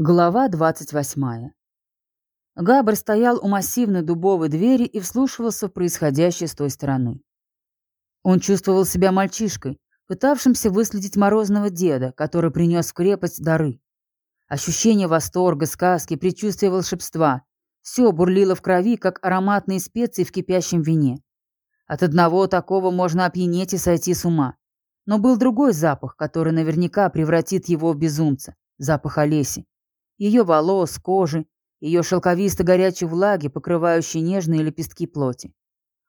Глава 28. Габр стоял у массивной дубовой двери и вслушивался в происходящее с той стороны. Он чувствовал себя мальчишкой, пытавшимся выследить морозного деда, который принес в крепость дары. Ощущение восторга, сказки, предчувствие волшебства – все бурлило в крови, как ароматные специи в кипящем вине. От одного такого можно опьянеть и сойти с ума. Но был другой запах, который наверняка превратит его в безумца – запах Олеси ее волос, кожи, ее шелковисто-горячей влаги, покрывающей нежные лепестки плоти.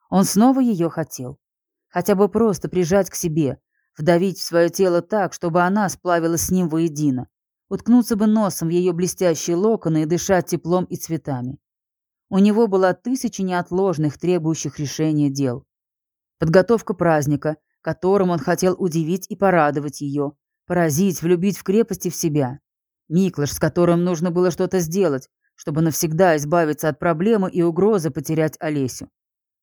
Он снова ее хотел. Хотя бы просто прижать к себе, вдавить в свое тело так, чтобы она сплавилась с ним воедино, уткнуться бы носом в ее блестящие локоны и дышать теплом и цветами. У него была тысяча неотложных, требующих решения дел. Подготовка праздника, которым он хотел удивить и порадовать ее, поразить, влюбить в крепости в себя. Миклаш, с которым нужно было что-то сделать, чтобы навсегда избавиться от проблемы и угрозы потерять Олесю.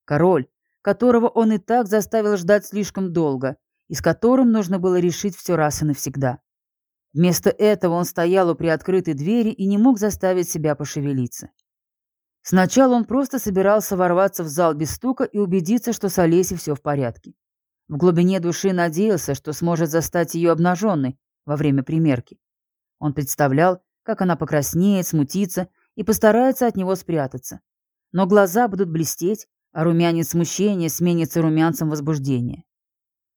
Король, которого он и так заставил ждать слишком долго, и с которым нужно было решить все раз и навсегда. Вместо этого он стоял у приоткрытой двери и не мог заставить себя пошевелиться. Сначала он просто собирался ворваться в зал без стука и убедиться, что с Олесей все в порядке. В глубине души надеялся, что сможет застать ее обнаженной во время примерки. Он представлял, как она покраснеет, смутится и постарается от него спрятаться. Но глаза будут блестеть, а румянец смущения сменится румянцем возбуждения.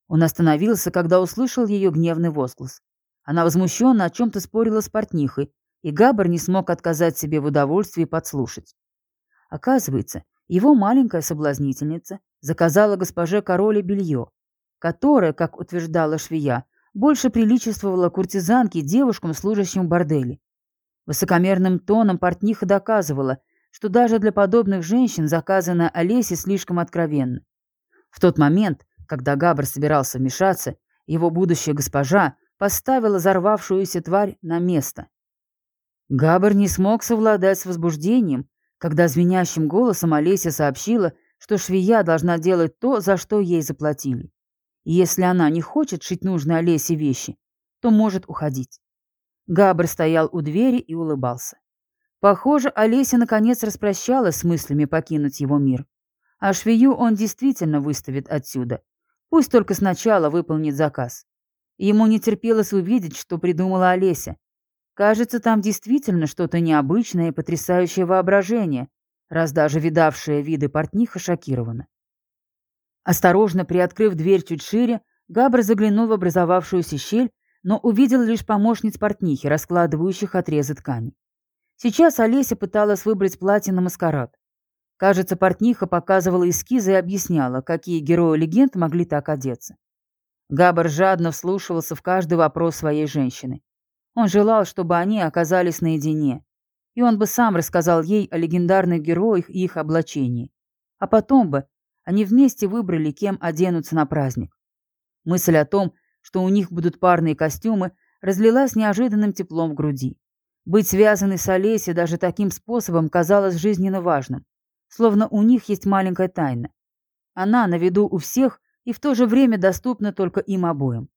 Он остановился, когда услышал ее гневный возглас. Она возмущенно о чем-то спорила с портнихой, и Габар не смог отказать себе в удовольствии подслушать. Оказывается, его маленькая соблазнительница заказала госпоже короле белье, которое, как утверждала швея, больше приличествовала куртизанке девушкам, служащим в борделе. Высокомерным тоном портниха доказывала, что даже для подобных женщин заказанная Олесе слишком откровенно. В тот момент, когда Габр собирался вмешаться, его будущая госпожа поставила взорвавшуюся тварь на место. Габр не смог совладать с возбуждением, когда звенящим голосом Олеся сообщила, что швея должна делать то, за что ей заплатили. Если она не хочет шить нужные Олесе вещи, то может уходить. Габр стоял у двери и улыбался. Похоже, Олеся наконец распрощалась с мыслями покинуть его мир. А швею он действительно выставит отсюда. Пусть только сначала выполнит заказ. Ему не терпелось увидеть, что придумала Олеся. Кажется, там действительно что-то необычное и потрясающее воображение, раз даже видавшая виды портниха шокирована. Осторожно приоткрыв дверь чуть шире, Габр заглянул в образовавшуюся щель, но увидел лишь помощниц портнихи, раскладывающих отрезы ткани. Сейчас Олеся пыталась выбрать платье на маскарад. Кажется, портниха показывала эскизы и объясняла, какие герои легенд могли так одеться. Габр жадно вслушивался в каждый вопрос своей женщины. Он желал, чтобы они оказались наедине, и он бы сам рассказал ей о легендарных героях и их облачении. А потом бы, они вместе выбрали, кем оденутся на праздник. Мысль о том, что у них будут парные костюмы, разлилась неожиданным теплом в груди. Быть связанной с Олесей даже таким способом казалось жизненно важным, словно у них есть маленькая тайна. Она на виду у всех и в то же время доступна только им обоим.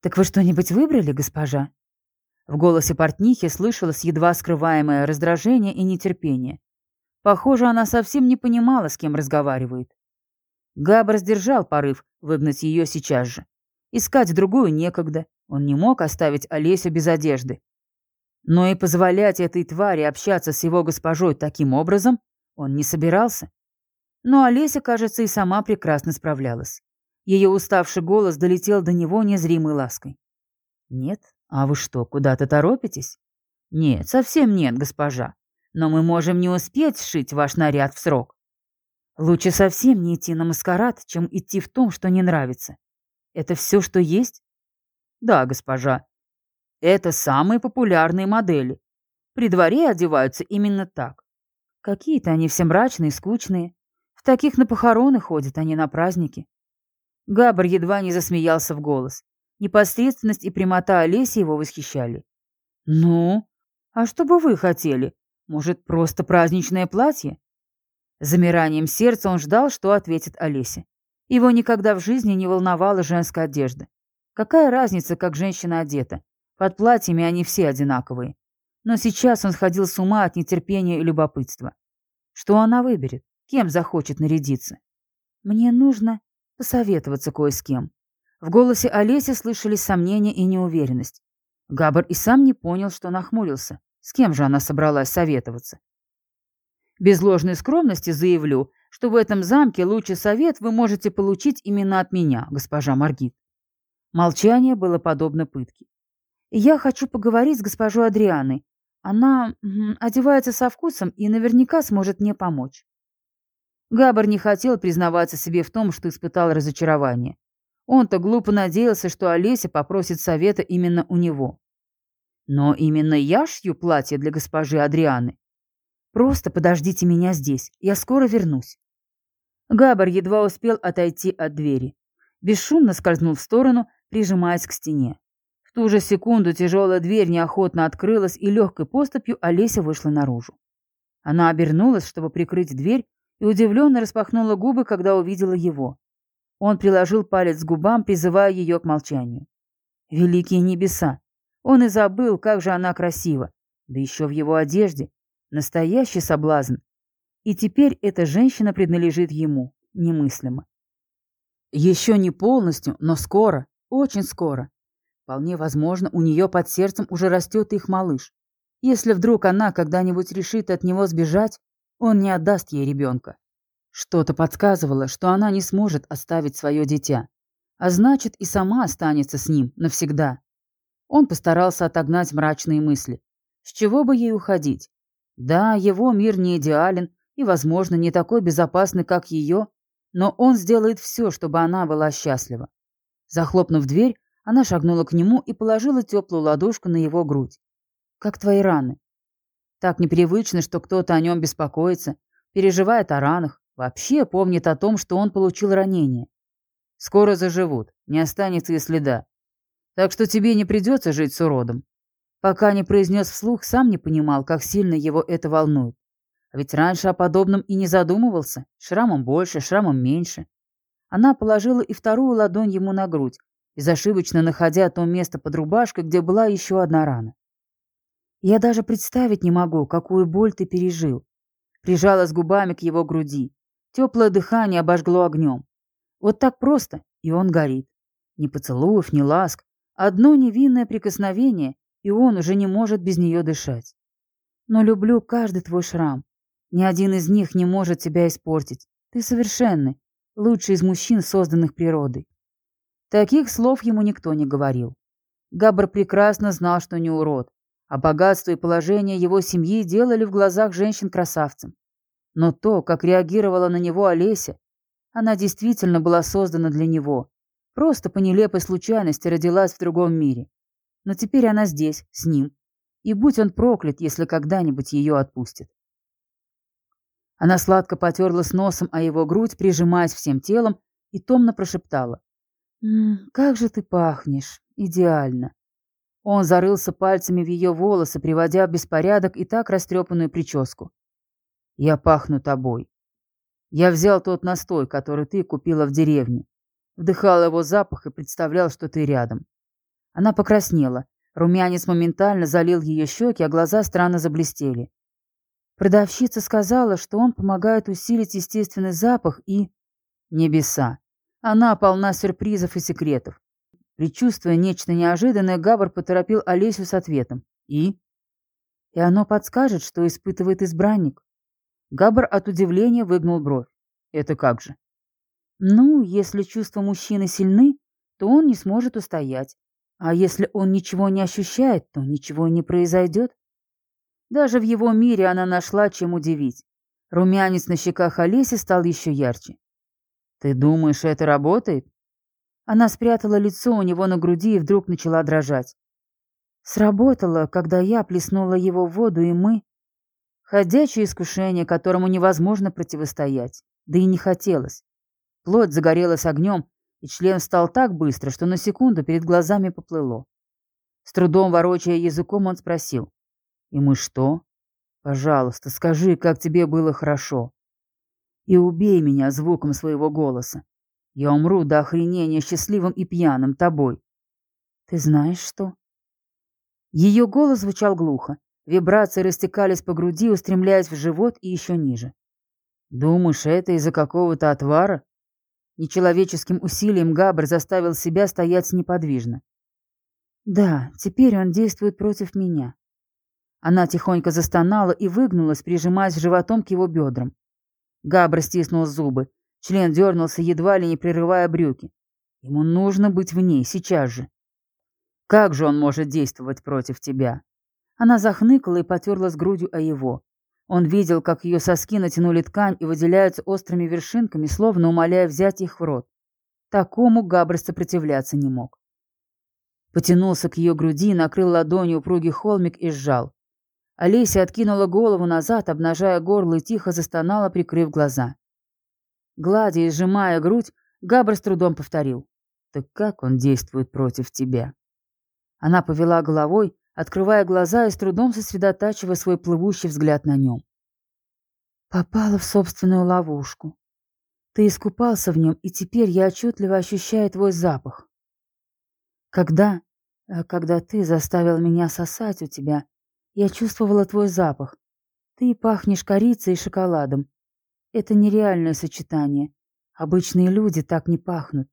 «Так вы что-нибудь выбрали, госпожа?» В голосе портнихи слышалось едва скрываемое раздражение и нетерпение. Похоже, она совсем не понимала, с кем разговаривает. Габр сдержал порыв выгнать ее сейчас же. Искать другую некогда. Он не мог оставить Олесю без одежды. Но и позволять этой твари общаться с его госпожой таким образом он не собирался. Но Олеся, кажется, и сама прекрасно справлялась. Ее уставший голос долетел до него незримой лаской. «Нет? А вы что, куда-то торопитесь?» «Нет, совсем нет, госпожа. Но мы можем не успеть сшить ваш наряд в срок. Лучше совсем не идти на маскарад, чем идти в том, что не нравится. Это все, что есть? Да, госпожа. Это самые популярные модели. При дворе одеваются именно так. Какие-то они все мрачные, скучные. В таких на похороны ходят, а не на праздники. Габр едва не засмеялся в голос. Непосредственность и прямота Олеси его восхищали. «Ну? А что бы вы хотели? Может, просто праздничное платье? Замиранием сердца он ждал, что ответит Олеся. Его никогда в жизни не волновала женская одежда. Какая разница, как женщина одета? Под платьями они все одинаковые. Но сейчас он сходил с ума от нетерпения и любопытства. Что она выберет? Кем захочет нарядиться? Мне нужно посоветоваться кое с кем. В голосе Олеси слышались сомнения и неуверенность. Габар и сам не понял, что нахмурился. С кем же она собралась советоваться? Без ложной скромности заявлю, что в этом замке лучший совет вы можете получить именно от меня, госпожа Маргит. Молчание было подобно пытке. Я хочу поговорить с госпожой Адрианой. Она одевается со вкусом и наверняка сможет мне помочь. Габар не хотел признаваться себе в том, что испытал разочарование. Он-то глупо надеялся, что Олеся попросит совета именно у него. Но именно я шью платье для госпожи Адрианы. Просто подождите меня здесь, я скоро вернусь. Габар едва успел отойти от двери. Бесшумно скользнул в сторону, прижимаясь к стене. В ту же секунду тяжелая дверь неохотно открылась, и легкой поступью Олеся вышла наружу. Она обернулась, чтобы прикрыть дверь, и удивленно распахнула губы, когда увидела его. Он приложил палец к губам, призывая ее к молчанию. Великие небеса! Он и забыл, как же она красива. Да еще в его одежде. Настоящий соблазн. И теперь эта женщина принадлежит ему. Немыслимо. Еще не полностью, но скоро, очень скоро. Вполне возможно, у нее под сердцем уже растет их малыш. Если вдруг она когда-нибудь решит от него сбежать, он не отдаст ей ребенка. Что-то подсказывало, что она не сможет оставить свое дитя. А значит, и сама останется с ним навсегда. Он постарался отогнать мрачные мысли. С чего бы ей уходить? Да, его мир не идеален и, возможно, не такой безопасный, как ее, но он сделает все, чтобы она была счастлива. Захлопнув дверь, она шагнула к нему и положила теплую ладошку на его грудь. «Как твои раны?» Так непривычно, что кто-то о нем беспокоится, переживает о ранах, вообще помнит о том, что он получил ранение. Скоро заживут, не останется и следа. Так что тебе не придется жить с уродом. Пока не произнес вслух, сам не понимал, как сильно его это волнует. А ведь раньше о подобном и не задумывался. Шрамом больше, шрамом меньше. Она положила и вторую ладонь ему на грудь, безошибочно находя то место под рубашкой, где была еще одна рана. «Я даже представить не могу, какую боль ты пережил». Прижалась губами к его груди. Теплое дыхание обожгло огнем. Вот так просто, и он горит. Ни поцелуев, ни ласк. Одно невинное прикосновение, и он уже не может без нее дышать. Но люблю каждый твой шрам. Ни один из них не может тебя испортить. Ты совершенный, лучший из мужчин, созданных природой. Таких слов ему никто не говорил. Габр прекрасно знал, что не урод, а богатство и положение его семьи делали в глазах женщин красавцем. Но то, как реагировала на него Олеся, она действительно была создана для него. Просто по нелепой случайности родилась в другом мире. Но теперь она здесь, с ним. И будь он проклят, если когда-нибудь ее отпустит. Она сладко потерлась носом о его грудь, прижимаясь всем телом, и томно прошептала. «М -м, «Как же ты пахнешь! Идеально!» Он зарылся пальцами в ее волосы, приводя в беспорядок и так растрепанную прическу. «Я пахну тобой. Я взял тот настой, который ты купила в деревне. Вдыхал его запах и представлял, что ты рядом. Она покраснела. Румянец моментально залил ее щеки, а глаза странно заблестели. Продавщица сказала, что он помогает усилить естественный запах и... Небеса. Она полна сюрпризов и секретов. Причувствуя нечто неожиданное, Габр поторопил Олесю с ответом. И? И оно подскажет, что испытывает избранник. Габр от удивления выгнул бровь. Это как же? Ну, если чувства мужчины сильны, то он не сможет устоять. А если он ничего не ощущает, то ничего не произойдет. Даже в его мире она нашла, чем удивить. Румянец на щеках Олеси стал еще ярче. «Ты думаешь, это работает?» Она спрятала лицо у него на груди и вдруг начала дрожать. Сработало, когда я плеснула его в воду, и мы... Ходячее искушение, которому невозможно противостоять. Да и не хотелось. Плоть загорелась огнем, и член встал так быстро, что на секунду перед глазами поплыло. С трудом ворочая языком, он спросил. «И мы что? Пожалуйста, скажи, как тебе было хорошо. И убей меня звуком своего голоса. Я умру до охренения счастливым и пьяным тобой. Ты знаешь что?» Ее голос звучал глухо, Вибрации растекались по груди, устремляясь в живот и еще ниже. «Думаешь, это из-за какого-то отвара?» Нечеловеческим усилием Габр заставил себя стоять неподвижно. «Да, теперь он действует против меня». Она тихонько застонала и выгнулась, прижимаясь животом к его бедрам. Габр стиснул зубы. Член дернулся, едва ли не прерывая брюки. Ему нужно быть в ней, сейчас же. Как же он может действовать против тебя? Она захныкала и потерлась грудью о его. Он видел, как ее соски натянули ткань и выделяются острыми вершинками, словно умоляя взять их в рот. Такому Габр сопротивляться не мог. Потянулся к ее груди, накрыл ладонью упругий холмик и сжал. Олеся откинула голову назад, обнажая горло и тихо застонала, прикрыв глаза. Гладя и сжимая грудь, Габр с трудом повторил. «Так как он действует против тебя?» Она повела головой, открывая глаза и с трудом сосредотачивая свой плывущий взгляд на нем. Попала в собственную ловушку. Ты искупался в нем, и теперь я отчетливо ощущаю твой запах. Когда, э, когда ты заставил меня сосать у тебя, я чувствовала твой запах. Ты пахнешь корицей и шоколадом. Это нереальное сочетание. Обычные люди так не пахнут.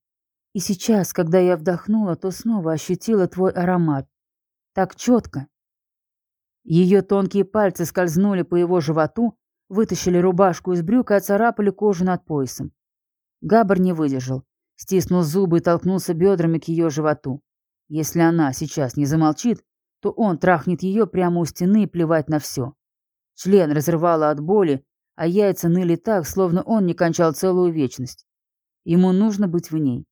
И сейчас, когда я вдохнула, то снова ощутила твой аромат. Так четко. Ее тонкие пальцы скользнули по его животу, вытащили рубашку из брюк и оцарапали кожу над поясом. Габар не выдержал, стиснул зубы и толкнулся бедрами к ее животу. Если она сейчас не замолчит, то он трахнет ее прямо у стены и плевать на все. Член разрывало от боли, а яйца ныли так, словно он не кончал целую вечность. Ему нужно быть в ней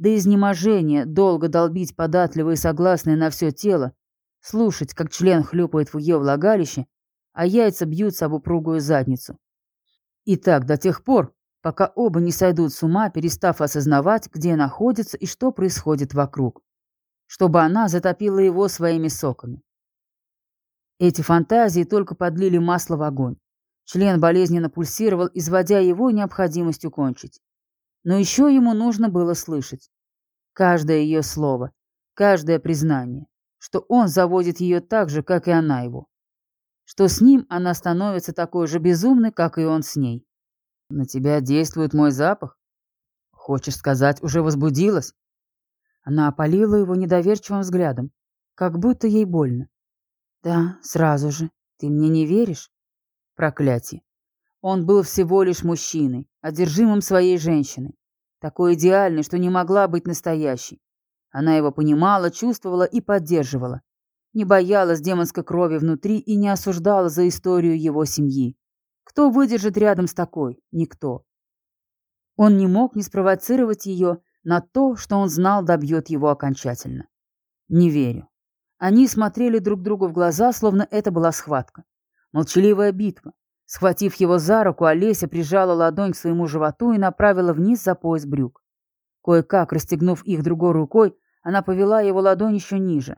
до изнеможения долго долбить податливые согласные на все тело, слушать, как член хлюпает в ее влагалище, а яйца бьются об упругую задницу. И так до тех пор, пока оба не сойдут с ума, перестав осознавать, где находятся и что происходит вокруг, чтобы она затопила его своими соками. Эти фантазии только подлили масло в огонь. Член болезненно пульсировал, изводя его необходимостью кончить. Но еще ему нужно было слышать. Каждое ее слово, каждое признание, что он заводит ее так же, как и она его. Что с ним она становится такой же безумной, как и он с ней. На тебя действует мой запах? Хочешь сказать, уже возбудилась? Она опалила его недоверчивым взглядом, как будто ей больно. Да, сразу же. Ты мне не веришь? Проклятие. Он был всего лишь мужчиной, одержимым своей женщиной. Такой идеальной, что не могла быть настоящей. Она его понимала, чувствовала и поддерживала. Не боялась демонской крови внутри и не осуждала за историю его семьи. Кто выдержит рядом с такой? Никто. Он не мог не спровоцировать ее на то, что он знал добьет его окончательно. Не верю. Они смотрели друг другу в глаза, словно это была схватка. Молчаливая битва. Схватив его за руку, Олеся прижала ладонь к своему животу и направила вниз за пояс брюк. Кое-как, расстегнув их другой рукой, она повела его ладонь еще ниже.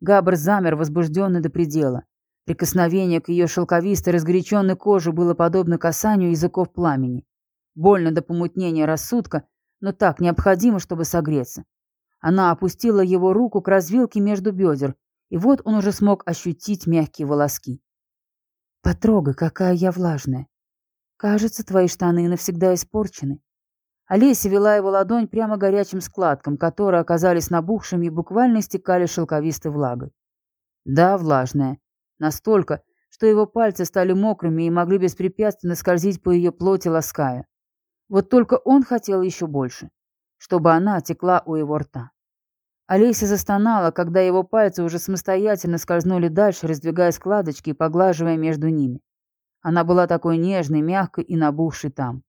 Габр замер, возбужденный до предела. Прикосновение к ее шелковистой, разгоряченной коже было подобно касанию языков пламени. Больно до помутнения рассудка, но так необходимо, чтобы согреться. Она опустила его руку к развилке между бедер, и вот он уже смог ощутить мягкие волоски. Потрогай, какая я влажная. Кажется, твои штаны навсегда испорчены. Олеся вела его ладонь прямо горячим складкам, которые оказались набухшими и буквально истекали шелковистой влагой. Да, влажная. Настолько, что его пальцы стали мокрыми и могли беспрепятственно скользить по ее плоти, лаская. Вот только он хотел еще больше, чтобы она текла у его рта. Олеся застонала, когда его пальцы уже самостоятельно скользнули дальше, раздвигая складочки и поглаживая между ними. Она была такой нежной, мягкой и набухшей там.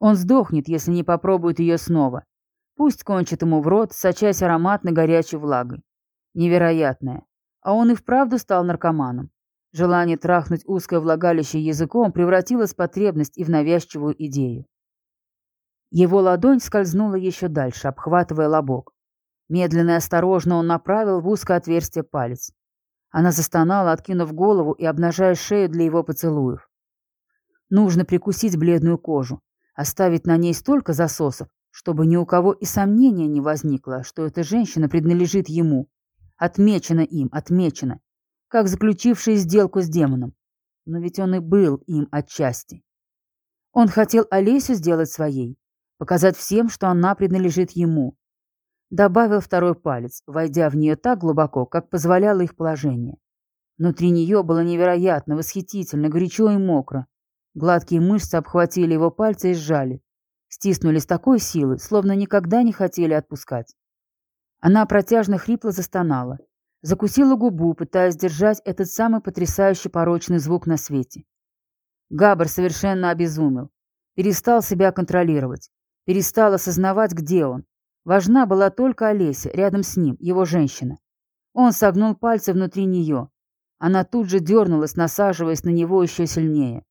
Он сдохнет, если не попробует ее снова. Пусть кончит ему в рот, сочась ароматной горячей влагой. Невероятное. А он и вправду стал наркоманом. Желание трахнуть узкое влагалище языком превратилось в потребность и в навязчивую идею. Его ладонь скользнула еще дальше, обхватывая лобок. Медленно и осторожно он направил в узкое отверстие палец. Она застонала, откинув голову и обнажая шею для его поцелуев. Нужно прикусить бледную кожу, оставить на ней столько засосов, чтобы ни у кого и сомнения не возникло, что эта женщина принадлежит ему. Отмечена им, отмечена. как заключивший сделку с демоном. Но ведь он и был им отчасти. Он хотел Олесю сделать своей, показать всем, что она принадлежит ему. Добавил второй палец, войдя в нее так глубоко, как позволяло их положение. Внутри нее было невероятно, восхитительно, горячо и мокро. Гладкие мышцы обхватили его пальцы и сжали. Стиснули с такой силой, словно никогда не хотели отпускать. Она протяжно хрипло застонала. Закусила губу, пытаясь держать этот самый потрясающий порочный звук на свете. Габр совершенно обезумел. Перестал себя контролировать. Перестал осознавать, где он. Важна была только Олеся, рядом с ним, его женщина. Он согнул пальцы внутри нее. Она тут же дернулась, насаживаясь на него еще сильнее.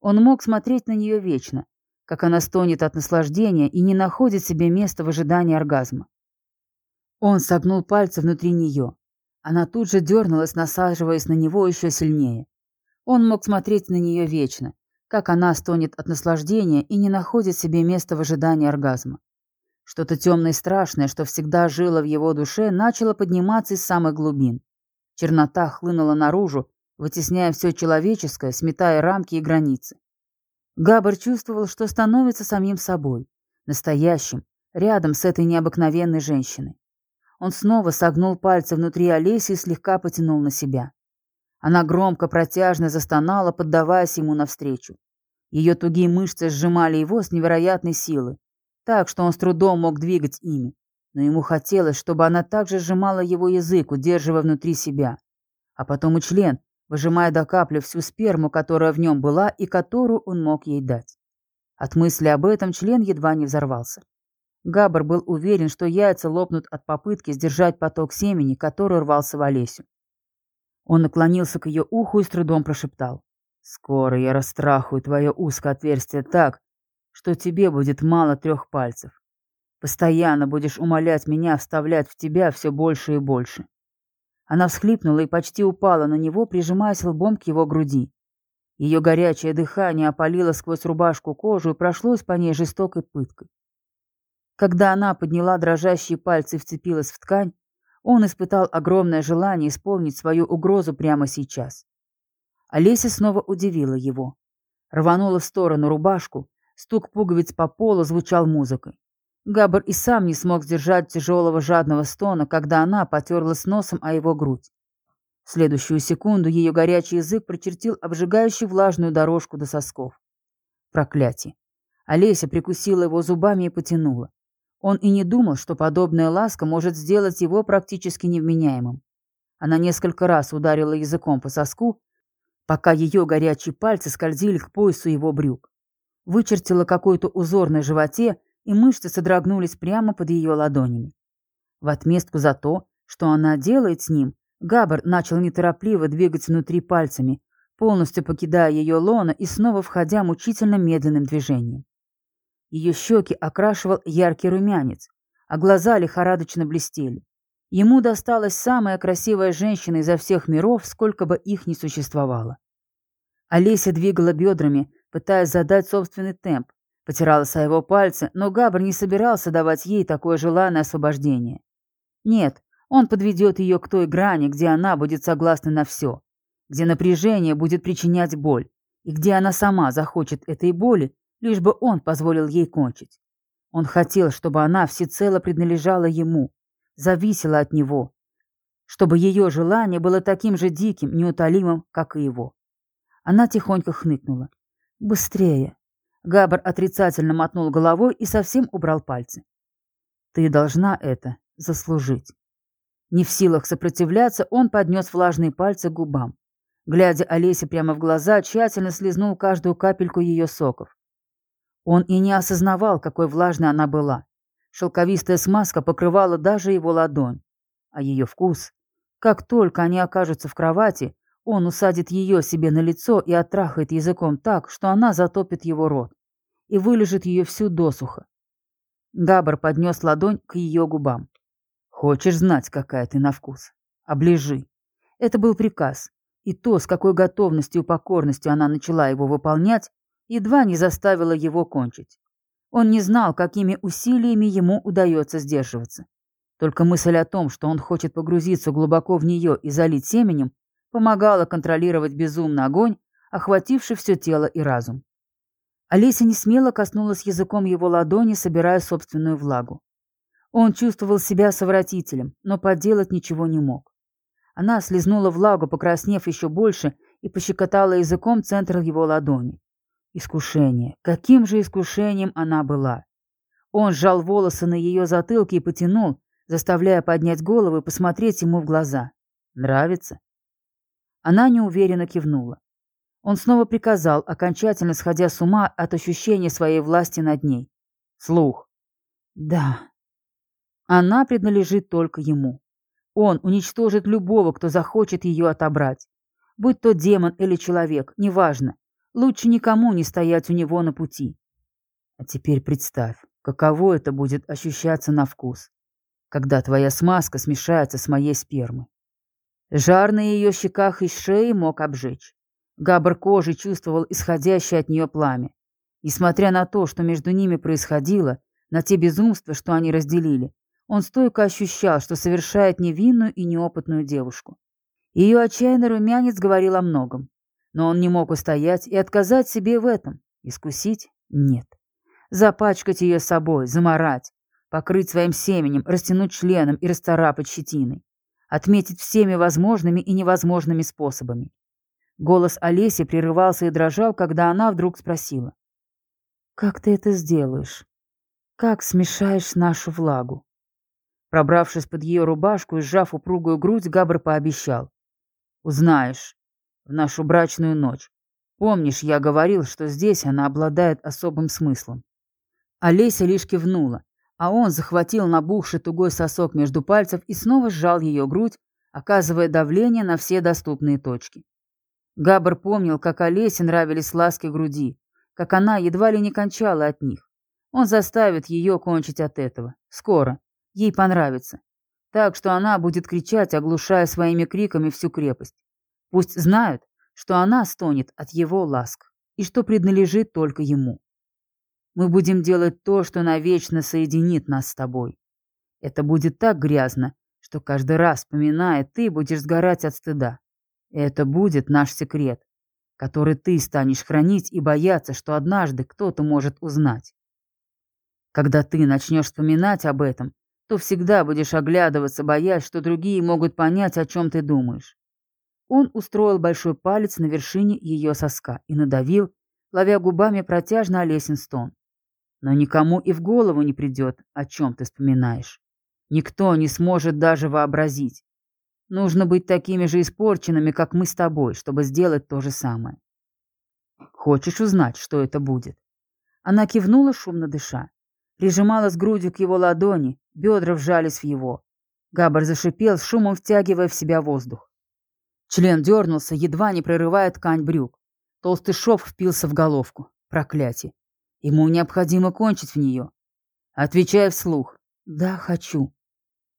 Он мог смотреть на нее вечно, как она стонет от наслаждения и не находит себе места в ожидании оргазма. Он согнул пальцы внутри нее. Она тут же дернулась, насаживаясь на него еще сильнее. Он мог смотреть на нее вечно, как она стонет от наслаждения и не находит себе места в ожидании оргазма. Что-то темное и страшное, что всегда жило в его душе, начало подниматься из самых глубин. Чернота хлынула наружу, вытесняя все человеческое, сметая рамки и границы. Габар чувствовал, что становится самим собой, настоящим, рядом с этой необыкновенной женщиной. Он снова согнул пальцы внутри Олеси и слегка потянул на себя. Она громко, протяжно застонала, поддаваясь ему навстречу. Ее тугие мышцы сжимали его с невероятной силой, так что он с трудом мог двигать ими. Но ему хотелось, чтобы она также сжимала его язык, удерживая внутри себя. А потом и член, выжимая до капли всю сперму, которая в нем была и которую он мог ей дать. От мысли об этом член едва не взорвался. Габар был уверен, что яйца лопнут от попытки сдержать поток семени, который рвался в Олесю. Он наклонился к ее уху и с трудом прошептал. «Скоро я растрахаю твое узкое отверстие так, что тебе будет мало трех пальцев. Постоянно будешь умолять меня вставлять в тебя все больше и больше». Она всхлипнула и почти упала на него, прижимаясь лбом к его груди. Ее горячее дыхание опалило сквозь рубашку кожу и прошлось по ней жестокой пыткой. Когда она подняла дрожащие пальцы и вцепилась в ткань, он испытал огромное желание исполнить свою угрозу прямо сейчас. Олеся снова удивила его. Рванула в сторону рубашку, стук пуговиц по полу звучал музыкой. Габр и сам не смог сдержать тяжелого жадного стона, когда она потерлась носом о его грудь. В следующую секунду ее горячий язык прочертил обжигающую влажную дорожку до сосков. Проклятие. Олеся прикусила его зубами и потянула. Он и не думал, что подобная ласка может сделать его практически невменяемым. Она несколько раз ударила языком по соску, пока ее горячие пальцы скользили к поясу его брюк. Вычертила какой-то узор на животе, и мышцы содрогнулись прямо под ее ладонями. В отместку за то, что она делает с ним, Габр начал неторопливо двигать внутри пальцами, полностью покидая ее лона и снова входя мучительно медленным движением. Ее щеки окрашивал яркий румянец, а глаза лихорадочно блестели. Ему досталась самая красивая женщина изо всех миров, сколько бы их ни существовало. Олеся двигала бедрами, пытаясь задать собственный темп, потиралась о его пальцы, но Габр не собирался давать ей такое желанное освобождение. Нет, он подведет ее к той грани, где она будет согласна на все, где напряжение будет причинять боль, и где она сама захочет этой боли лишь бы он позволил ей кончить. Он хотел, чтобы она всецело принадлежала ему, зависела от него, чтобы ее желание было таким же диким, неутолимым, как и его. Она тихонько хныкнула. «Быстрее!» Габр отрицательно мотнул головой и совсем убрал пальцы. «Ты должна это заслужить». Не в силах сопротивляться, он поднес влажные пальцы к губам. Глядя Олесе прямо в глаза, тщательно слезнул каждую капельку ее соков. Он и не осознавал, какой влажной она была. Шелковистая смазка покрывала даже его ладонь. А ее вкус... Как только они окажутся в кровати, он усадит ее себе на лицо и оттрахает языком так, что она затопит его рот и вылежит ее всю досуха. Габр поднес ладонь к ее губам. «Хочешь знать, какая ты на вкус? Оближи». Это был приказ, и то, с какой готовностью и покорностью она начала его выполнять, едва не заставила его кончить. Он не знал, какими усилиями ему удается сдерживаться. Только мысль о том, что он хочет погрузиться глубоко в нее и залить семенем, помогала контролировать безумный огонь, охвативший все тело и разум. Олеся не смело коснулась языком его ладони, собирая собственную влагу. Он чувствовал себя совратителем, но поделать ничего не мог. Она слезнула влагу, покраснев еще больше, и пощекотала языком центр его ладони. Искушение. Каким же искушением она была? Он сжал волосы на ее затылке и потянул, заставляя поднять голову и посмотреть ему в глаза. «Нравится?» Она неуверенно кивнула. Он снова приказал, окончательно сходя с ума от ощущения своей власти над ней. Слух. «Да». Она принадлежит только ему. Он уничтожит любого, кто захочет ее отобрать. Будь то демон или человек, неважно. Лучше никому не стоять у него на пути. А теперь представь, каково это будет ощущаться на вкус, когда твоя смазка смешается с моей спермой. Жар на ее щеках и шее мог обжечь. Габр кожи чувствовал исходящее от нее пламя. Несмотря на то, что между ними происходило, на те безумства, что они разделили, он стойко ощущал, что совершает невинную и неопытную девушку. Ее отчаянный румянец говорил о многом. Но он не мог устоять и отказать себе в этом. Искусить? Нет. Запачкать ее собой, заморать, покрыть своим семенем, растянуть членом и расцарапать щетиной. Отметить всеми возможными и невозможными способами. Голос Олеси прерывался и дрожал, когда она вдруг спросила. «Как ты это сделаешь? Как смешаешь нашу влагу?» Пробравшись под ее рубашку и сжав упругую грудь, Габр пообещал. Узнаешь. В нашу брачную ночь. Помнишь, я говорил, что здесь она обладает особым смыслом. Олеся лишь кивнула, а он захватил набухший тугой сосок между пальцев и снова сжал ее грудь, оказывая давление на все доступные точки. Габр помнил, как Олесе нравились ласки груди, как она едва ли не кончала от них. Он заставит ее кончить от этого. Скоро. Ей понравится так что она будет кричать, оглушая своими криками всю крепость. Пусть знают, что она стонет от его ласк и что принадлежит только ему. Мы будем делать то, что навечно соединит нас с тобой. Это будет так грязно, что каждый раз, вспоминая, ты будешь сгорать от стыда. Это будет наш секрет, который ты станешь хранить и бояться, что однажды кто-то может узнать. Когда ты начнешь вспоминать об этом, то всегда будешь оглядываться, боясь, что другие могут понять, о чем ты думаешь. Он устроил большой палец на вершине ее соска и надавил, ловя губами протяжно Олесин стон. Но никому и в голову не придет, о чем ты вспоминаешь. Никто не сможет даже вообразить. Нужно быть такими же испорченными, как мы с тобой, чтобы сделать то же самое. Хочешь узнать, что это будет? Она кивнула, шумно дыша. Прижималась грудью к его ладони, бедра вжались в его. Габар зашипел, шумом втягивая в себя воздух. Член дернулся, едва не прорывая ткань брюк. Толстый шов впился в головку. Проклятие. Ему необходимо кончить в нее. Отвечай вслух. Да, хочу.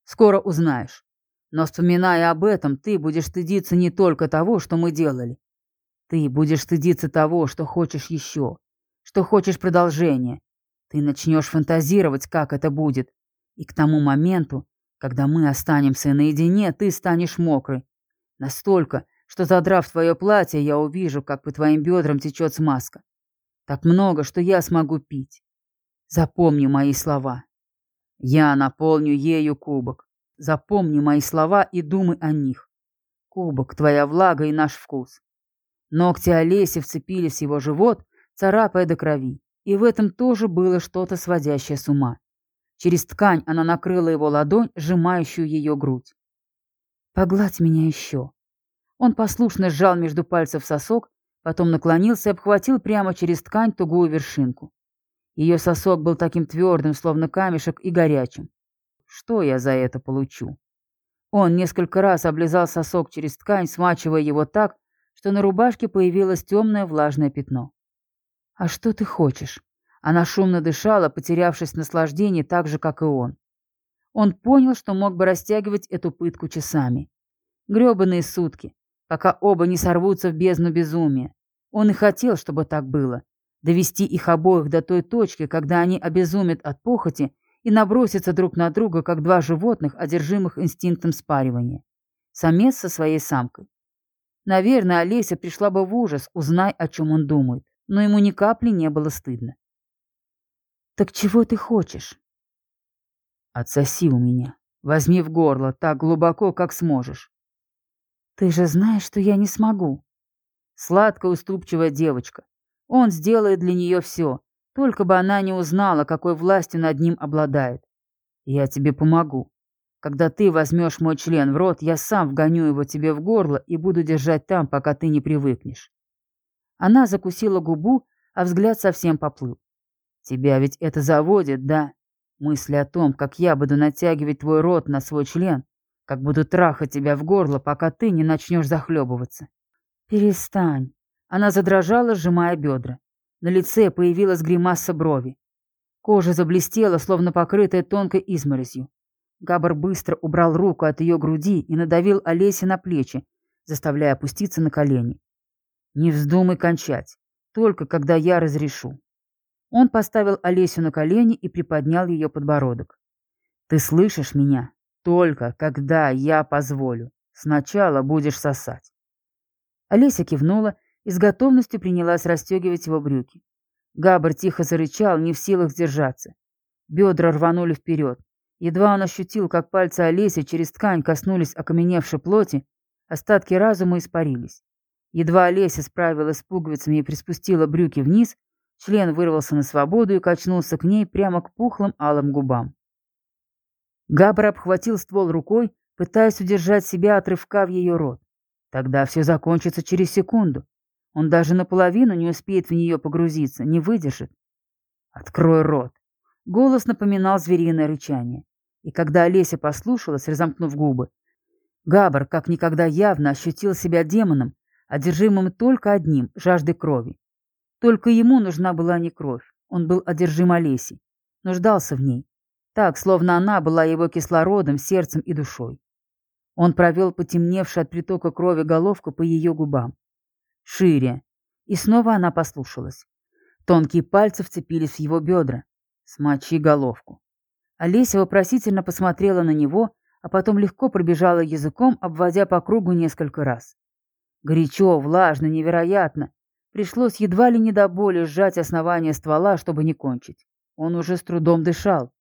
Скоро узнаешь. Но вспоминая об этом, ты будешь стыдиться не только того, что мы делали. Ты будешь стыдиться того, что хочешь еще, что хочешь продолжения, ты начнешь фантазировать, как это будет. И к тому моменту, когда мы останемся наедине, ты станешь мокрой. Настолько, что, задрав твое платье, я увижу, как по твоим бедрам течет смазка. Так много, что я смогу пить. Запомни мои слова. Я наполню ею кубок. Запомни мои слова и думай о них. Кубок, твоя влага и наш вкус. Ногти Олеси вцепились в его живот, царапая до крови. И в этом тоже было что-то сводящее с ума. Через ткань она накрыла его ладонь, сжимающую ее грудь. «Погладь меня еще». Он послушно сжал между пальцев сосок, потом наклонился и обхватил прямо через ткань тугую вершинку. Ее сосок был таким твердым, словно камешек, и горячим. Что я за это получу? Он несколько раз облизал сосок через ткань, смачивая его так, что на рубашке появилось темное влажное пятно. «А что ты хочешь?» Она шумно дышала, потерявшись в наслаждении так же, как и он. Он понял, что мог бы растягивать эту пытку часами. Грёбаные сутки, пока оба не сорвутся в бездну безумия. Он и хотел, чтобы так было. Довести их обоих до той точки, когда они обезумят от похоти и набросятся друг на друга, как два животных, одержимых инстинктом спаривания. Самец со своей самкой. Наверное, Олеся пришла бы в ужас, узнай, о чем он думает, но ему ни капли не было стыдно. «Так чего ты хочешь?» «Отсоси у меня. Возьми в горло так глубоко, как сможешь». «Ты же знаешь, что я не смогу». Сладкая, уступчивая девочка. Он сделает для нее все, только бы она не узнала, какой властью над ним обладает. Я тебе помогу. Когда ты возьмешь мой член в рот, я сам вгоню его тебе в горло и буду держать там, пока ты не привыкнешь. Она закусила губу, а взгляд совсем поплыл. Тебя ведь это заводит, да? Мысли о том, как я буду натягивать твой рот на свой член, как буду трахать тебя в горло, пока ты не начнешь захлебываться. Перестань. Она задрожала, сжимая бедра. На лице появилась гримаса брови. Кожа заблестела, словно покрытая тонкой изморозью. Габар быстро убрал руку от ее груди и надавил Олесе на плечи, заставляя опуститься на колени. «Не вздумай кончать, только когда я разрешу». Он поставил Олесю на колени и приподнял ее подбородок. «Ты слышишь меня? Только когда я позволю. Сначала будешь сосать». Олеся кивнула и с готовностью принялась расстегивать его брюки. Габр тихо зарычал, не в силах сдержаться. Бедра рванули вперед. Едва он ощутил, как пальцы Олеси через ткань коснулись окаменевшей плоти, остатки разума испарились. Едва Олеся справилась с пуговицами и приспустила брюки вниз, член вырвался на свободу и качнулся к ней прямо к пухлым алым губам. Габр обхватил ствол рукой, пытаясь удержать себя от рывка в ее рот. Тогда все закончится через секунду. Он даже наполовину не успеет в нее погрузиться, не выдержит. «Открой рот!» Голос напоминал звериное рычание. И когда Олеся послушалась, разомкнув губы, Габар как никогда явно ощутил себя демоном, одержимым только одним — жаждой крови. Только ему нужна была не кровь, он был одержим Олесей, нуждался в ней, так, словно она была его кислородом, сердцем и душой. Он провел потемневшую от притока крови головку по ее губам. Шире. И снова она послушалась. Тонкие пальцы вцепились в его бедра. Смочи головку. Олеся вопросительно посмотрела на него, а потом легко пробежала языком, обводя по кругу несколько раз. Горячо, влажно, невероятно. Пришлось едва ли не до боли сжать основание ствола, чтобы не кончить. Он уже с трудом дышал.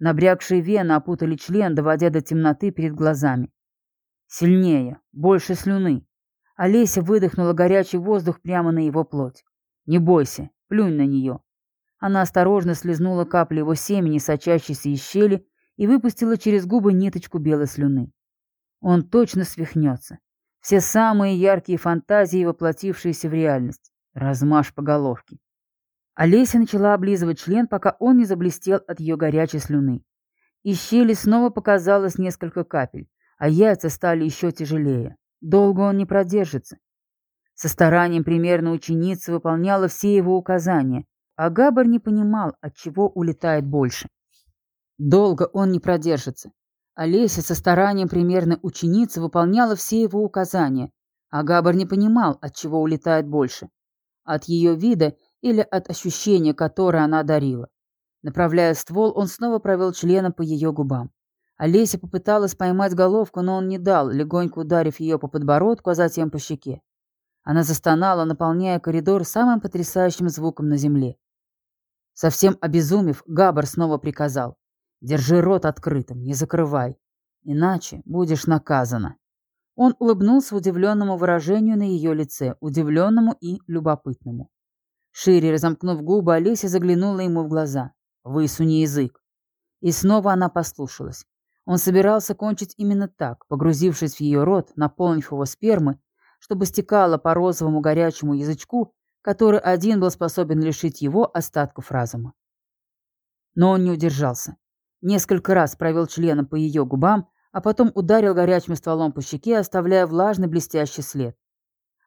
Набрякшие вены опутали член, доводя до темноты перед глазами. Сильнее, больше слюны. Олеся выдохнула горячий воздух прямо на его плоть. «Не бойся, плюнь на нее. Она осторожно слезнула капли его семени, сочащейся из щели, и выпустила через губы ниточку белой слюны. Он точно свихнется. Все самые яркие фантазии, воплотившиеся в реальность. Размажь по головке. Олеся начала облизывать член, пока он не заблестел от ее горячей слюны. Из щели снова показалось несколько капель, а яйца стали еще тяжелее. Долго он не продержится. Со старанием примерно ученица выполняла все его указания, а Габар не понимал, от чего улетает больше. Долго он не продержится. Олеся со старанием примерно ученицы выполняла все его указания, а Габар не понимал, от чего улетает больше. От ее вида или от ощущения, которое она дарила. Направляя ствол, он снова провел членом по ее губам. Олеся попыталась поймать головку, но он не дал, легонько ударив ее по подбородку, а затем по щеке. Она застонала, наполняя коридор самым потрясающим звуком на земле. Совсем обезумев, Габар снова приказал. «Держи рот открытым, не закрывай, иначе будешь наказана». Он улыбнулся удивленному выражению на ее лице, удивленному и любопытному. Шире разомкнув губы, Олеся заглянула ему в глаза. «Высуни язык». И снова она послушалась. Он собирался кончить именно так, погрузившись в ее рот, наполнив его спермы, чтобы стекала по розовому горячему язычку который один был способен лишить его остатков разума. Но он не удержался. Несколько раз провел членом по ее губам, а потом ударил горячим стволом по щеке, оставляя влажный блестящий след.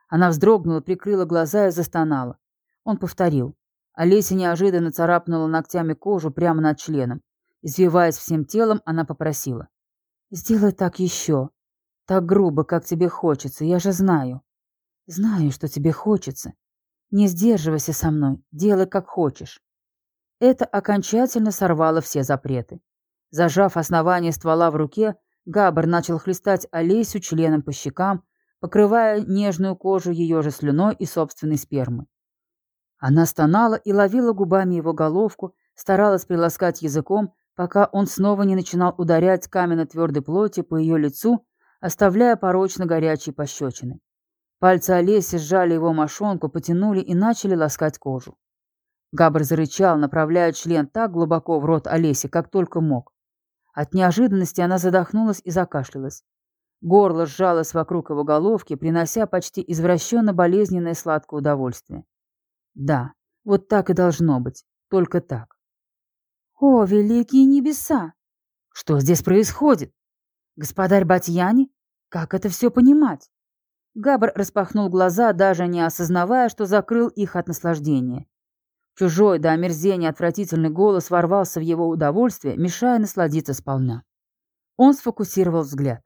Она вздрогнула, прикрыла глаза и застонала. Он повторил. Олеся неожиданно царапнула ногтями кожу прямо над членом. Извиваясь всем телом, она попросила. «Сделай так еще. Так грубо, как тебе хочется, я же знаю. Знаю, что тебе хочется. Не сдерживайся со мной, делай как хочешь. Это окончательно сорвало все запреты. Зажав основание ствола в руке, Габр начал хлестать Олесю членом по щекам, покрывая нежную кожу ее же слюной и собственной спермы. Она стонала и ловила губами его головку, старалась приласкать языком, пока он снова не начинал ударять каменно-твердой плоти по ее лицу, оставляя порочно горячие пощечины. Пальцы Олеси сжали его мошонку, потянули и начали ласкать кожу. Габр зарычал, направляя член так глубоко в рот Олеси, как только мог. От неожиданности она задохнулась и закашлялась. Горло сжалось вокруг его головки, принося почти извращенно болезненное сладкое удовольствие. Да, вот так и должно быть, только так. О, великие небеса! Что здесь происходит? Господарь Батьяни? Как это все понимать? Габр распахнул глаза, даже не осознавая, что закрыл их от наслаждения. Чужой до омерзения отвратительный голос ворвался в его удовольствие, мешая насладиться сполна. Он сфокусировал взгляд.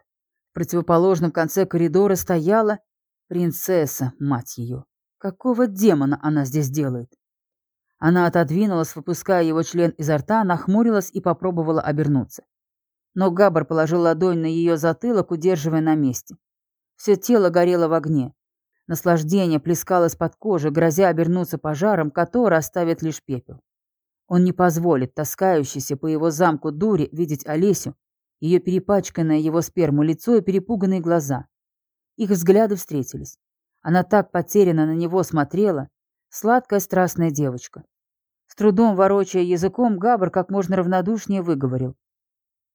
В противоположном конце коридора стояла принцесса, мать ее. Какого демона она здесь делает? Она отодвинулась, выпуская его член изо рта, нахмурилась и попробовала обернуться. Но Габар положил ладонь на ее затылок, удерживая на месте. Все тело горело в огне. Наслаждение плескалось под кожей, грозя обернуться пожаром, который оставит лишь пепел. Он не позволит таскающейся по его замку дуре видеть Олесю, ее перепачканное его сперму лицо и перепуганные глаза. Их взгляды встретились. Она так потерянно на него смотрела, сладкая страстная девочка. С трудом ворочая языком, Габр как можно равнодушнее выговорил.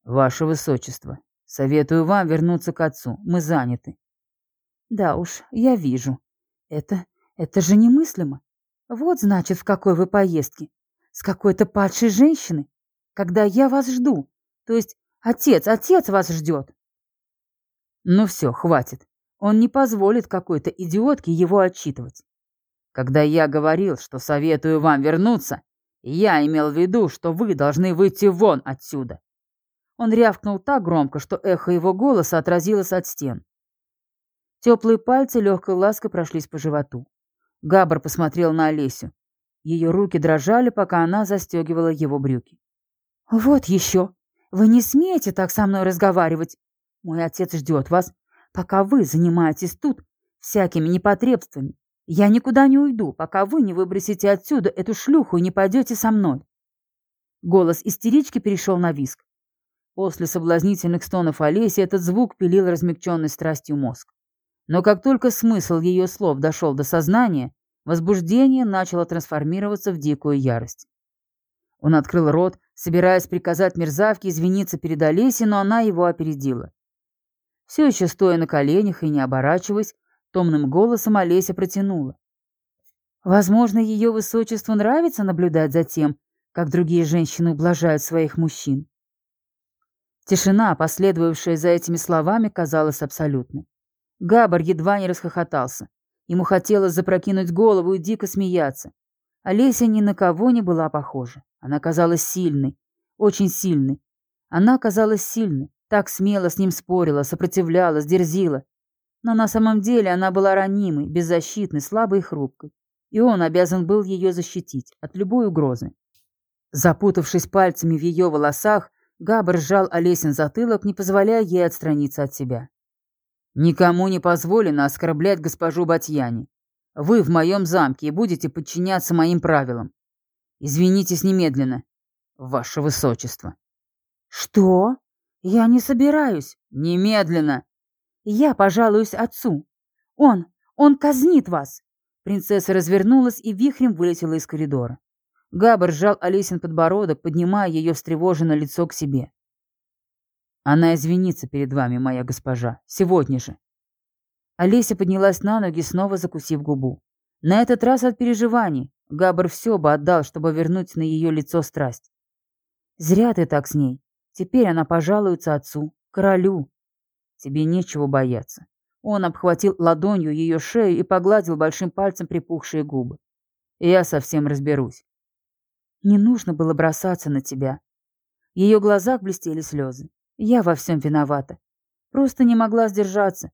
«Ваше Высочество, советую вам вернуться к отцу, мы заняты». Да уж, я вижу. Это... это же немыслимо. Вот, значит, в какой вы поездке. С какой-то падшей женщины. Когда я вас жду. То есть отец, отец вас ждет. Ну все, хватит. Он не позволит какой-то идиотке его отчитывать. Когда я говорил, что советую вам вернуться, я имел в виду, что вы должны выйти вон отсюда. Он рявкнул так громко, что эхо его голоса отразилось от стен. Теплые пальцы легкой лаской прошлись по животу. Габр посмотрел на Олесю. Ее руки дрожали, пока она застегивала его брюки. «Вот еще! Вы не смеете так со мной разговаривать! Мой отец ждет вас, пока вы занимаетесь тут всякими непотребствами. Я никуда не уйду, пока вы не выбросите отсюда эту шлюху и не пойдете со мной». Голос истерички перешел на виск. После соблазнительных стонов Олеси этот звук пилил размягченной страстью мозг. Но как только смысл ее слов дошел до сознания, возбуждение начало трансформироваться в дикую ярость. Он открыл рот, собираясь приказать мерзавке извиниться перед Олесей, но она его опередила. Все еще стоя на коленях и не оборачиваясь, томным голосом Олеся протянула. Возможно, ее высочеству нравится наблюдать за тем, как другие женщины ублажают своих мужчин. Тишина, последовавшая за этими словами, казалась абсолютной. Габар едва не расхохотался. Ему хотелось запрокинуть голову и дико смеяться. Олеся ни на кого не была похожа. Она казалась сильной, очень сильной. Она казалась сильной, так смело с ним спорила, сопротивлялась, дерзила. Но на самом деле она была ранимой, беззащитной, слабой и хрупкой. И он обязан был ее защитить от любой угрозы. Запутавшись пальцами в ее волосах, Габр сжал Олесин затылок, не позволяя ей отстраниться от себя. Никому не позволено оскорблять госпожу Батьяни. Вы в моем замке и будете подчиняться моим правилам. Извинитесь немедленно, ваше высочество. Что? Я не собираюсь. Немедленно. Я пожалуюсь отцу. Он, он казнит вас. Принцесса развернулась и вихрем вылетела из коридора. Габр сжал Алисин подбородок, поднимая ее встревоженное лицо к себе. Она извинится перед вами, моя госпожа. Сегодня же. Олеся поднялась на ноги, снова закусив губу. На этот раз от переживаний. Габр все бы отдал, чтобы вернуть на ее лицо страсть. Зря ты так с ней. Теперь она пожалуется отцу, королю. Тебе нечего бояться. Он обхватил ладонью ее шею и погладил большим пальцем припухшие губы. Я совсем разберусь. Не нужно было бросаться на тебя. В ее глазах блестели слезы. Я во всем виновата. Просто не могла сдержаться.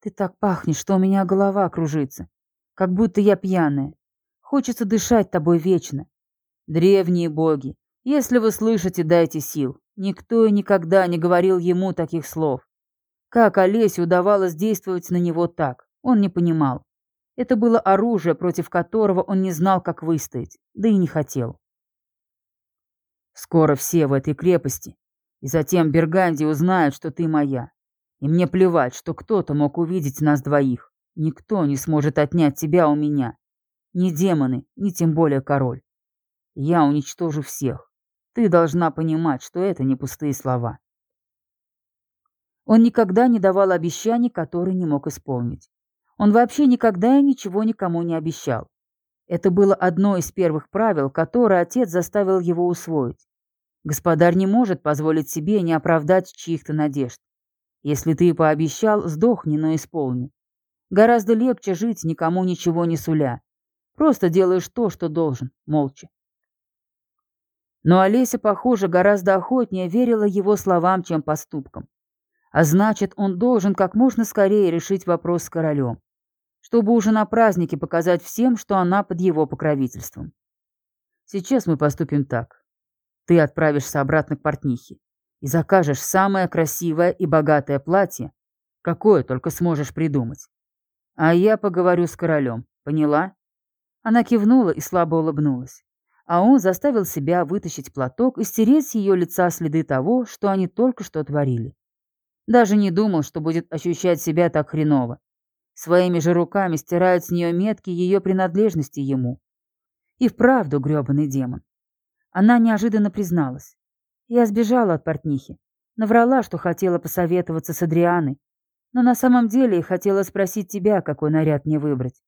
Ты так пахнешь, что у меня голова кружится. Как будто я пьяная. Хочется дышать тобой вечно. Древние боги, если вы слышите, дайте сил. Никто и никогда не говорил ему таких слов. Как Олесе удавалось действовать на него так, он не понимал. Это было оружие, против которого он не знал, как выстоять, да и не хотел. Скоро все в этой крепости, и затем Берганди узнают, что ты моя. И мне плевать, что кто-то мог увидеть нас двоих. Никто не сможет отнять тебя у меня. Ни демоны, ни тем более король. Я уничтожу всех. Ты должна понимать, что это не пустые слова. Он никогда не давал обещаний, которые не мог исполнить. Он вообще никогда и ничего никому не обещал. Это было одно из первых правил, которое отец заставил его усвоить. Господарь не может позволить себе не оправдать чьих-то надежд. Если ты пообещал, сдохни, но исполни. Гораздо легче жить, никому ничего не суля. Просто делаешь то, что должен, молча. Но Олеся, похоже, гораздо охотнее верила его словам, чем поступкам. А значит, он должен как можно скорее решить вопрос с королем, чтобы уже на празднике показать всем, что она под его покровительством. Сейчас мы поступим так. Ты отправишься обратно к портнихе и закажешь самое красивое и богатое платье, какое только сможешь придумать. А я поговорю с королем, поняла? Она кивнула и слабо улыбнулась. А он заставил себя вытащить платок и стереть с ее лица следы того, что они только что творили. Даже не думал, что будет ощущать себя так хреново. Своими же руками стирает с нее метки ее принадлежности ему. И вправду грёбаный демон. Она неожиданно призналась. Я сбежала от портнихи. Наврала, что хотела посоветоваться с Адрианой, но на самом деле хотела спросить тебя, какой наряд мне выбрать.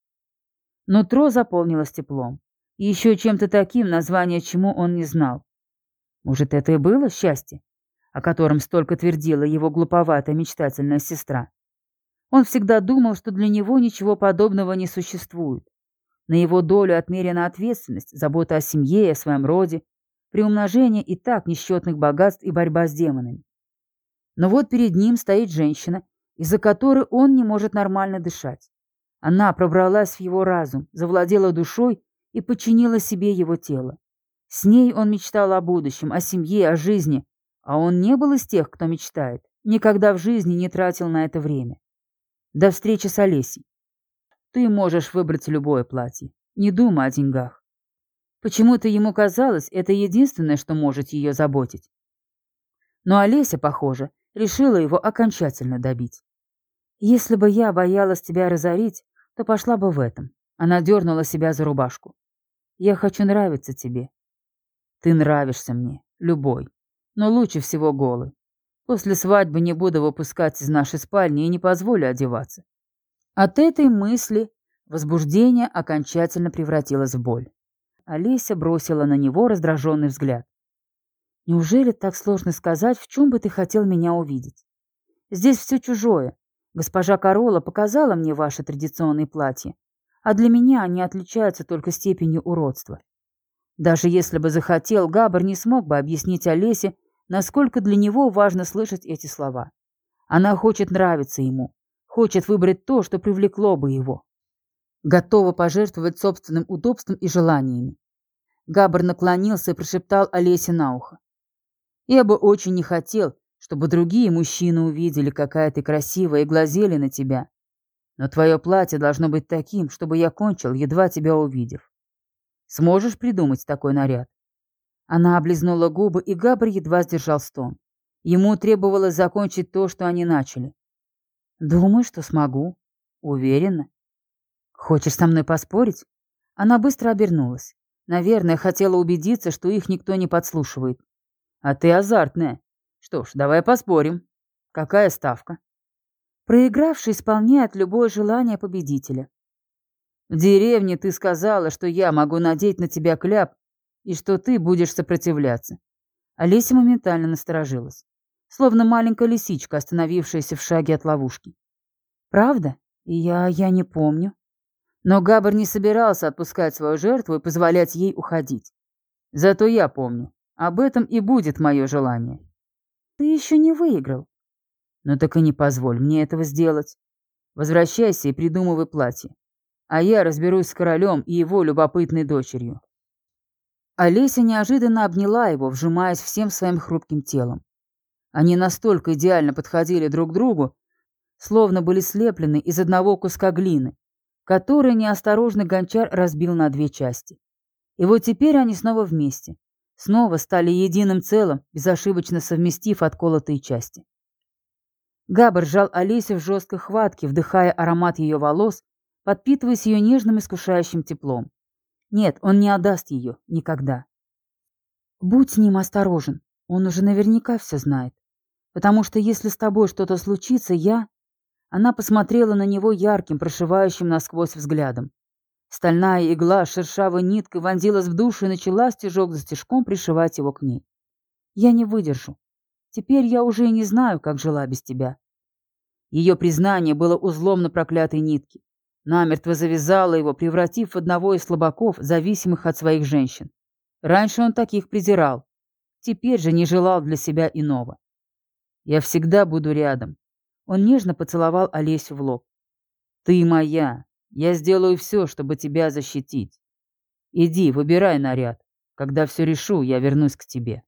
Нутро заполнилось теплом. И еще чем-то таким, название чему он не знал. Может, это и было счастье, о котором столько твердила его глуповатая мечтательная сестра. Он всегда думал, что для него ничего подобного не существует. На его долю отмерена ответственность, забота о семье и о своем роде, приумножение и так несчетных богатств и борьба с демонами. Но вот перед ним стоит женщина, из-за которой он не может нормально дышать. Она пробралась в его разум, завладела душой и подчинила себе его тело. С ней он мечтал о будущем, о семье, о жизни, а он не был из тех, кто мечтает, никогда в жизни не тратил на это время. До встречи с Олесей. Ты можешь выбрать любое платье, не думай о деньгах. Почему-то ему казалось, это единственное, что может ее заботить. Но Олеся, похоже, решила его окончательно добить. «Если бы я боялась тебя разорить, то пошла бы в этом». Она дернула себя за рубашку. «Я хочу нравиться тебе. Ты нравишься мне, любой, но лучше всего голый. После свадьбы не буду выпускать из нашей спальни и не позволю одеваться». От этой мысли возбуждение окончательно превратилось в боль. Олеся бросила на него раздраженный взгляд. Неужели так сложно сказать, в чем бы ты хотел меня увидеть? Здесь все чужое. Госпожа Корола показала мне ваши традиционные платья, а для меня они отличаются только степенью уродства. Даже если бы захотел, Габр не смог бы объяснить Олесе, насколько для него важно слышать эти слова. Она хочет нравиться ему, хочет выбрать то, что привлекло бы его. Готова пожертвовать собственным удобством и желаниями. Габр наклонился и прошептал Олесе на ухо. Я бы очень не хотел, чтобы другие мужчины увидели, какая ты красивая, и глазели на тебя. Но твое платье должно быть таким, чтобы я кончил, едва тебя увидев. Сможешь придумать такой наряд?» Она облизнула губы, и Габр едва сдержал стон. Ему требовалось закончить то, что они начали. «Думаю, что смогу. Уверена. Хочешь со мной поспорить?» Она быстро обернулась. Наверное, хотела убедиться, что их никто не подслушивает. А ты азартная. Что ж, давай поспорим. Какая ставка? Проигравший исполняет любое желание победителя. В деревне ты сказала, что я могу надеть на тебя кляп и что ты будешь сопротивляться. Олеся моментально насторожилась, словно маленькая лисичка, остановившаяся в шаге от ловушки. Правда? Я... я не помню. Но Габр не собирался отпускать свою жертву и позволять ей уходить. Зато я помню. Об этом и будет мое желание. Ты еще не выиграл. Ну так и не позволь мне этого сделать. Возвращайся и придумывай платье. А я разберусь с королем и его любопытной дочерью. Олеся неожиданно обняла его, вжимаясь всем своим хрупким телом. Они настолько идеально подходили друг к другу, словно были слеплены из одного куска глины, который неосторожный гончар разбил на две части. И вот теперь они снова вместе, снова стали единым целым, безошибочно совместив отколотые части. Габр сжал Олесю в жесткой хватке, вдыхая аромат ее волос, подпитываясь ее нежным искушающим теплом. Нет, он не отдаст ее никогда. Будь с ним осторожен, он уже наверняка все знает. Потому что если с тобой что-то случится, я... Она посмотрела на него ярким, прошивающим насквозь взглядом. Стальная игла шершавой ниткой вонзилась в душу и начала стежок за стежком пришивать его к ней. Я не выдержу. Теперь я уже и не знаю, как жила без тебя. Ее признание было узлом на проклятой нитке. Намертво завязала его, превратив в одного из слабаков, зависимых от своих женщин. Раньше он таких презирал. Теперь же не желал для себя иного. Я всегда буду рядом. Он нежно поцеловал Олесю в лоб. Ты моя. Я сделаю все, чтобы тебя защитить. Иди, выбирай наряд. Когда все решу, я вернусь к тебе.